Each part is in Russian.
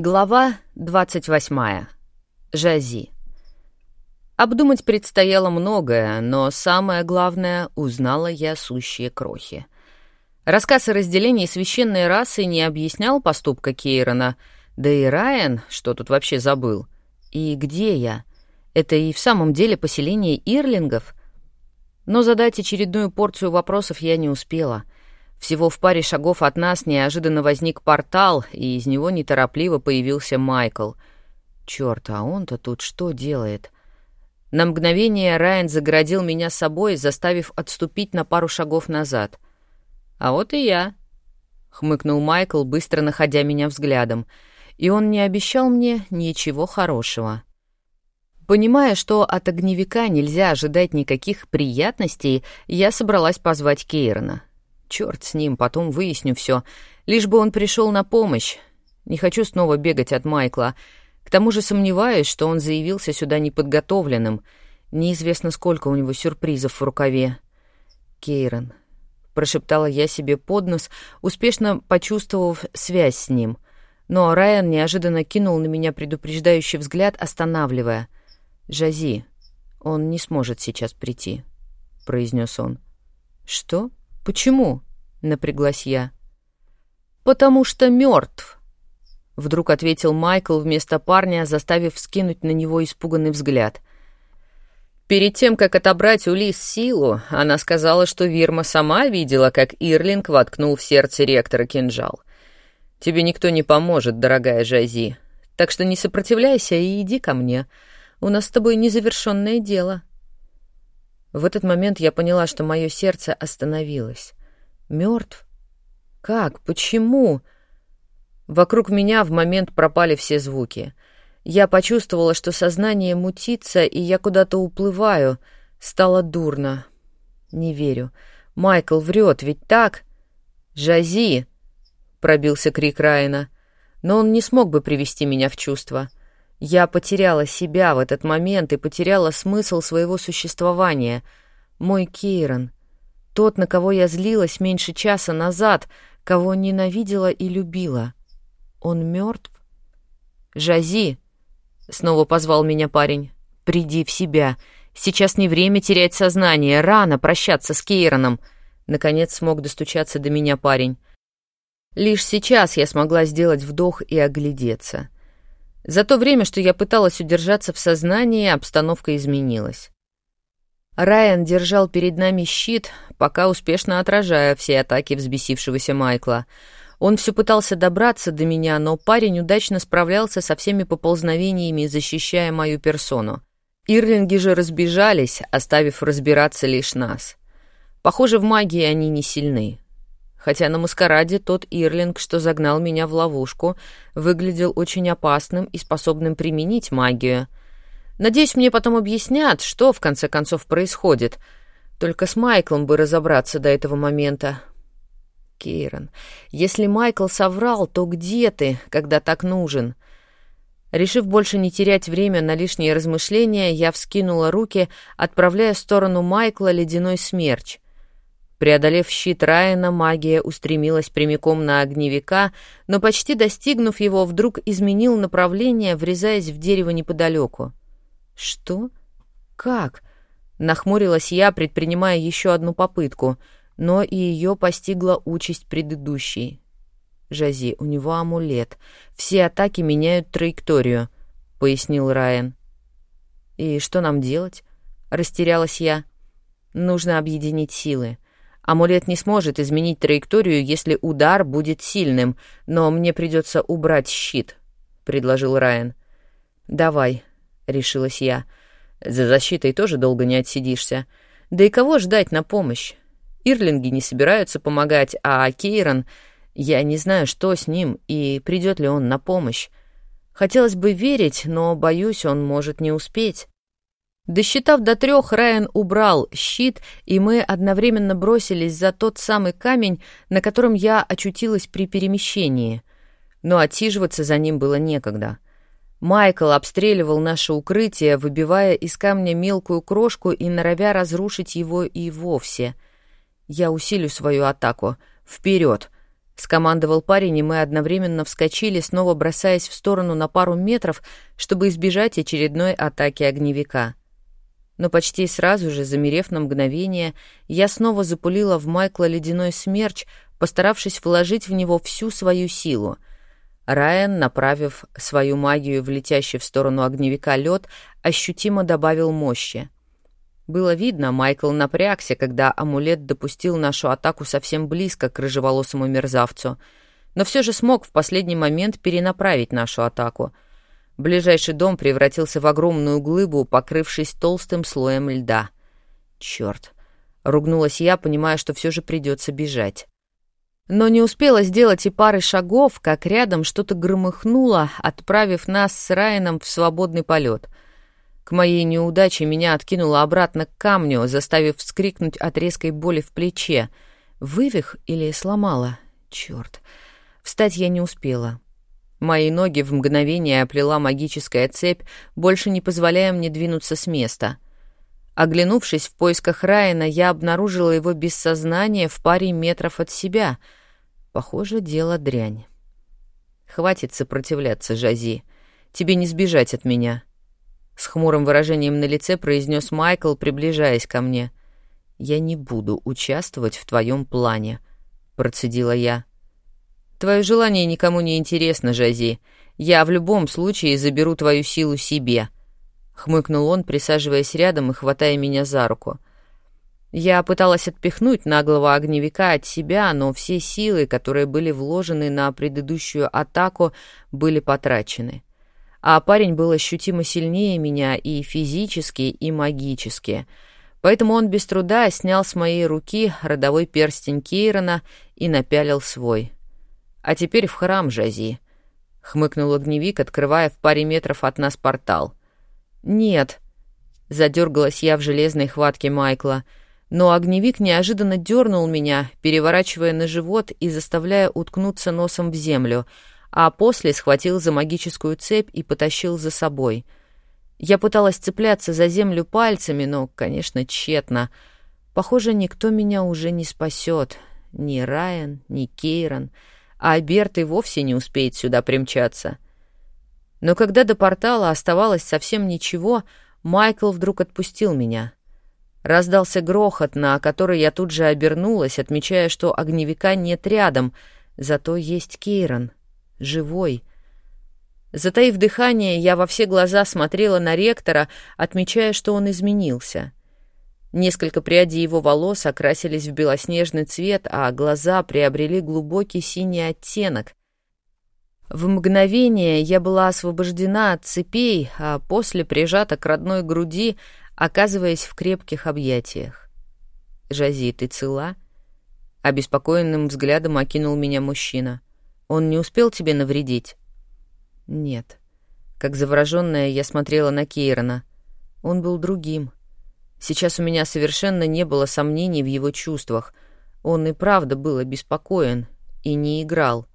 Глава 28. Жази. Обдумать предстояло многое, но самое главное — узнала я сущие крохи. Рассказ о разделении священной расы не объяснял поступка Кейрона, да и Райан, что тут вообще забыл. И где я? Это и в самом деле поселение Ирлингов? Но задать очередную порцию вопросов я не успела — всего в паре шагов от нас неожиданно возник портал, и из него неторопливо появился Майкл. Чёрт, а он-то тут что делает? На мгновение Райан загородил меня собой, заставив отступить на пару шагов назад. «А вот и я», — хмыкнул Майкл, быстро находя меня взглядом. И он не обещал мне ничего хорошего. Понимая, что от огневика нельзя ожидать никаких приятностей, я собралась позвать Кейрона. Черт с ним, потом выясню все. Лишь бы он пришел на помощь. Не хочу снова бегать от Майкла. К тому же сомневаюсь, что он заявился сюда неподготовленным. Неизвестно, сколько у него сюрпризов в рукаве. Кейрон. Прошептала я себе под нос, успешно почувствовав связь с ним. Но Райан неожиданно кинул на меня предупреждающий взгляд, останавливая. «Жази, он не сможет сейчас прийти», — произнес он. «Что?» «Почему?» — напряглась я. «Потому что мертв», — вдруг ответил Майкл вместо парня, заставив скинуть на него испуганный взгляд. Перед тем, как отобрать у Лис силу, она сказала, что Вирма сама видела, как Ирлинг воткнул в сердце ректора кинжал. «Тебе никто не поможет, дорогая Жази, так что не сопротивляйся и иди ко мне. У нас с тобой незавершенное дело». В этот момент я поняла, что мое сердце остановилось. Мертв? Как? Почему? Вокруг меня в момент пропали все звуки. Я почувствовала, что сознание мутится, и я куда-то уплываю. Стало дурно. Не верю. Майкл врет, ведь так? «Жази!» — пробился крик Райана. Но он не смог бы привести меня в чувство. Я потеряла себя в этот момент и потеряла смысл своего существования. Мой Кейрон. Тот, на кого я злилась меньше часа назад, кого ненавидела и любила. Он мертв? «Жази!» — снова позвал меня парень. «Приди в себя. Сейчас не время терять сознание. Рано прощаться с Кейроном». Наконец смог достучаться до меня парень. Лишь сейчас я смогла сделать вдох и оглядеться — за то время, что я пыталась удержаться в сознании, обстановка изменилась. Райан держал перед нами щит, пока успешно отражая все атаки взбесившегося Майкла. Он все пытался добраться до меня, но парень удачно справлялся со всеми поползновениями, защищая мою персону. Ирлинги же разбежались, оставив разбираться лишь нас. Похоже, в магии они не сильны хотя на маскараде тот Ирлинг, что загнал меня в ловушку, выглядел очень опасным и способным применить магию. Надеюсь, мне потом объяснят, что в конце концов происходит. Только с Майклом бы разобраться до этого момента. Кейрон, если Майкл соврал, то где ты, когда так нужен? Решив больше не терять время на лишние размышления, я вскинула руки, отправляя в сторону Майкла ледяной смерч — Преодолев щит Райана, магия устремилась прямиком на огневика, но почти достигнув его, вдруг изменил направление, врезаясь в дерево неподалеку. «Что? Как?» — нахмурилась я, предпринимая еще одну попытку, но и ее постигла участь предыдущей. «Жази, у него амулет. Все атаки меняют траекторию», — пояснил Райан. «И что нам делать?» — растерялась я. «Нужно объединить силы». Амулет не сможет изменить траекторию, если удар будет сильным, но мне придется убрать щит», — предложил Райан. «Давай», — решилась я. «За защитой тоже долго не отсидишься. Да и кого ждать на помощь? Ирлинги не собираются помогать, а Кейрон... Я не знаю, что с ним и придет ли он на помощь. Хотелось бы верить, но, боюсь, он может не успеть». Досчитав до трех, Райан убрал щит, и мы одновременно бросились за тот самый камень, на котором я очутилась при перемещении. Но отсиживаться за ним было некогда. Майкл обстреливал наше укрытие, выбивая из камня мелкую крошку и норовя разрушить его и вовсе. Я усилю свою атаку. Вперед! Скомандовал парень, и мы одновременно вскочили, снова бросаясь в сторону на пару метров, чтобы избежать очередной атаки огневика. Но почти сразу же, замерев на мгновение, я снова запулила в Майкла ледяной смерч, постаравшись вложить в него всю свою силу. Райан, направив свою магию в летящий в сторону огневика лед, ощутимо добавил мощи. Было видно, Майкл напрягся, когда амулет допустил нашу атаку совсем близко к рыжеволосому мерзавцу, но все же смог в последний момент перенаправить нашу атаку. Ближайший дом превратился в огромную глыбу, покрывшись толстым слоем льда. Черт! Ругнулась я, понимая, что все же придется бежать. Но не успела сделать и пары шагов, как рядом что-то громыхнуло, отправив нас с Райаном в свободный полет — к моей неудаче меня откинуло обратно к камню, заставив вскрикнуть от резкой боли в плече. Вывих или сломала? Черт. Встать я не успела. Мои ноги в мгновение оплела магическая цепь, больше не позволяя мне двинуться с места. Оглянувшись в поисках Райана, я обнаружила его без сознания в паре метров от себя. Похоже, дело дрянь. «Хватит сопротивляться, Жази. Тебе не сбежать от меня», с хмурым выражением на лице произнес Майкл, приближаясь ко мне. «Я не буду участвовать в твоем плане», — процедила я. «Твое желание никому не интересно, Жази. Я в любом случае заберу твою силу себе», — хмыкнул он, присаживаясь рядом и хватая меня за руку. Я пыталась отпихнуть наглого огневика от себя, но все силы, которые были вложены на предыдущую атаку, были потрачены а парень был ощутимо сильнее меня и физически, и магически. Поэтому он без труда снял с моей руки родовой перстень Кейрона и напялил свой. «А теперь в храм, Жази», — хмыкнул огневик, открывая в паре метров от нас портал. «Нет», — задергалась я в железной хватке Майкла, но огневик неожиданно дернул меня, переворачивая на живот и заставляя уткнуться носом в землю — а после схватил за магическую цепь и потащил за собой. Я пыталась цепляться за землю пальцами, но, конечно, тщетно. Похоже, никто меня уже не спасет. Ни Райан, ни Кейрон, а Берт и вовсе не успеет сюда примчаться. Но когда до портала оставалось совсем ничего, Майкл вдруг отпустил меня. Раздался грохот, на который я тут же обернулась, отмечая, что огневика нет рядом, зато есть Кейрон — живой. Затаив дыхание, я во все глаза смотрела на ректора, отмечая, что он изменился. Несколько прядей его волос окрасились в белоснежный цвет, а глаза приобрели глубокий синий оттенок. В мгновение я была освобождена от цепей, а после прижата к родной груди, оказываясь в крепких объятиях. «Жази, ты цела?» Обеспокоенным взглядом окинул меня мужчина. Он не успел тебе навредить? Нет. Как завороженная, я смотрела на Кейрона. Он был другим. Сейчас у меня совершенно не было сомнений в его чувствах. Он и правда был обеспокоен и не играл.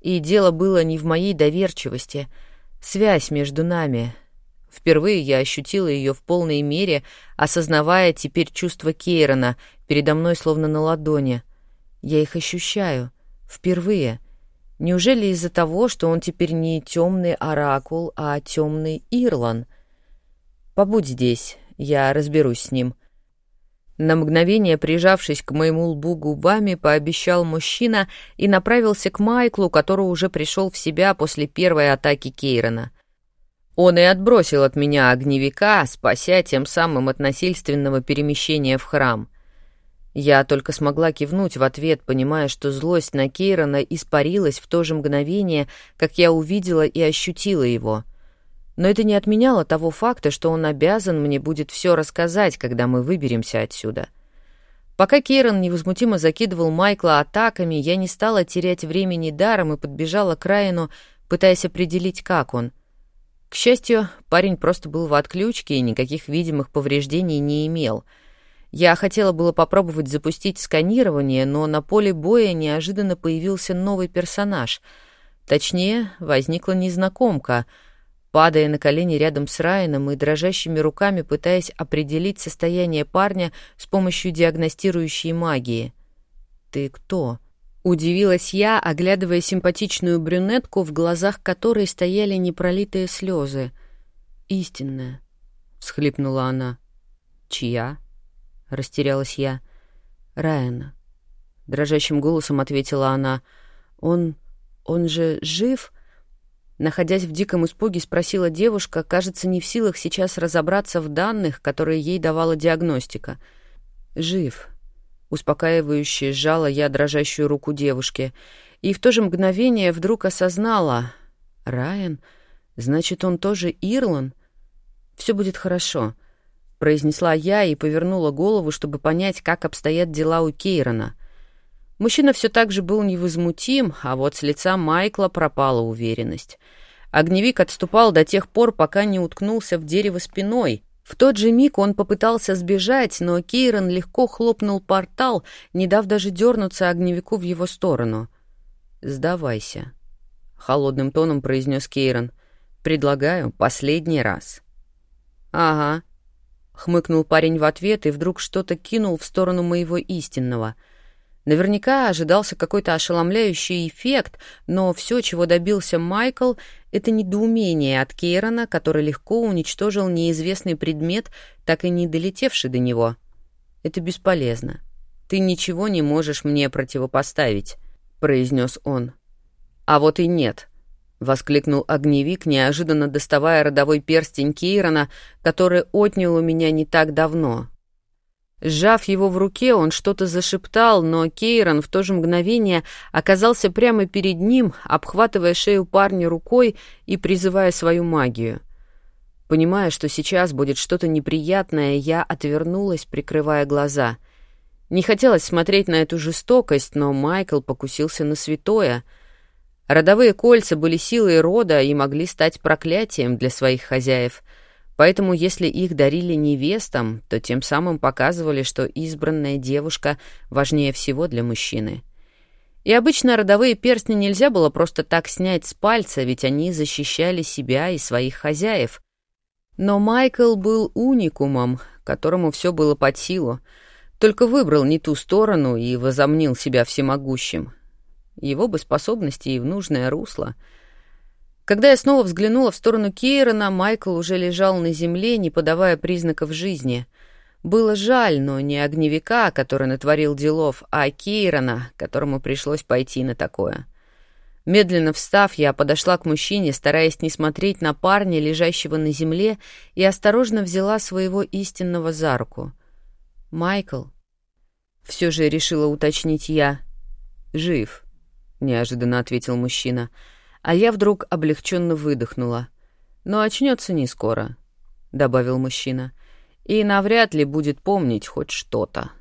И дело было не в моей доверчивости. Связь между нами. Впервые я ощутила ее в полной мере, осознавая теперь чувства Кейрона передо мной словно на ладони. Я их ощущаю. Впервые — Неужели из-за того, что он теперь не темный оракул, а темный Ирлан? Побудь здесь, я разберусь с ним. На мгновение, прижавшись к моему лбу губами, пообещал мужчина и направился к Майклу, который уже пришел в себя после первой атаки Кейрона. Он и отбросил от меня огневика, спася тем самым от насильственного перемещения в храм — я только смогла кивнуть в ответ, понимая, что злость на Кейрона испарилась в то же мгновение, как я увидела и ощутила его. Но это не отменяло того факта, что он обязан мне будет все рассказать, когда мы выберемся отсюда. Пока Кейрон невозмутимо закидывал Майкла атаками, я не стала терять времени даром и подбежала к Райану, пытаясь определить, как он. К счастью, парень просто был в отключке и никаких видимых повреждений не имел — я хотела было попробовать запустить сканирование, но на поле боя неожиданно появился новый персонаж. Точнее, возникла незнакомка. Падая на колени рядом с Райаном и дрожащими руками пытаясь определить состояние парня с помощью диагностирующей магии. «Ты кто?» — Удивилась я, оглядывая симпатичную брюнетку, в глазах которой стояли непролитые слезы. «Истинная», — всхлипнула она. «Чья?» — растерялась я. «Райана», — дрожащим голосом ответила она. «Он... он же жив?» Находясь в диком испуге, спросила девушка, кажется, не в силах сейчас разобраться в данных, которые ей давала диагностика. «Жив», — успокаивающе сжала я дрожащую руку девушки, и в то же мгновение вдруг осознала. «Райан? Значит, он тоже Ирлан? Все будет хорошо», — произнесла я и повернула голову, чтобы понять, как обстоят дела у Кейрона. Мужчина все так же был невозмутим, а вот с лица Майкла пропала уверенность. Огневик отступал до тех пор, пока не уткнулся в дерево спиной. В тот же миг он попытался сбежать, но Кейрон легко хлопнул портал, не дав даже дернуться огневику в его сторону. «Сдавайся», — холодным тоном произнес Кейрон. «Предлагаю последний раз». «Ага», — хмыкнул парень в ответ и вдруг что-то кинул в сторону моего истинного — Наверняка ожидался какой-то ошеломляющий эффект, но все, чего добился Майкл, это недоумение от Кейрона, который легко уничтожил неизвестный предмет, так и не долетевший до него. «Это бесполезно. Ты ничего не можешь мне противопоставить», — произнес он. «А вот и нет», — воскликнул огневик, неожиданно доставая родовой перстень Кейрона, который отнял у меня не так давно. Сжав его в руке, он что-то зашептал, но Кейрон в то же мгновение оказался прямо перед ним, обхватывая шею парня рукой и призывая свою магию. Понимая, что сейчас будет что-то неприятное, я отвернулась, прикрывая глаза. Не хотелось смотреть на эту жестокость, но Майкл покусился на святое. Родовые кольца были силой рода и могли стать проклятием для своих хозяев — Поэтому если их дарили невестам, то тем самым показывали, что избранная девушка важнее всего для мужчины. И обычно родовые перстни нельзя было просто так снять с пальца, ведь они защищали себя и своих хозяев. Но Майкл был уникумом, которому все было под силу, только выбрал не ту сторону и возомнил себя всемогущим. Его бы способности и в нужное русло — когда я снова взглянула в сторону Кейрона, Майкл уже лежал на земле, не подавая признаков жизни. Было жаль, но не огневика, который натворил делов, а Кейрона, которому пришлось пойти на такое. Медленно встав, я подошла к мужчине, стараясь не смотреть на парня, лежащего на земле, и осторожно взяла своего истинного за руку. «Майкл?» Все же решила уточнить я. «Жив», — неожиданно ответил мужчина, — а я вдруг облегченно выдохнула. «Но очнется не скоро», — добавил мужчина, — «и навряд ли будет помнить хоть что-то».